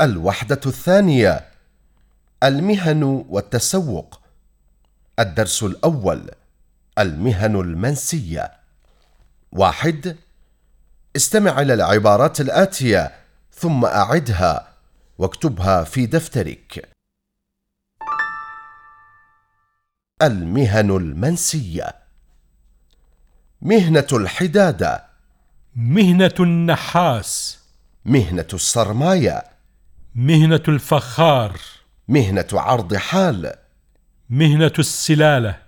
الوحدة الثانية المهن والتسوق. الدرس الأول المهن المنسية. واحد استمع إلى العبارات الآتية ثم أعدها واكتبها في دفترك. المهن المنسية. مهنة الحدادة. مهنة النحاس. مهنة الصرماية. مهنة الفخار. مهنة عرض حال. مهنة السلالة.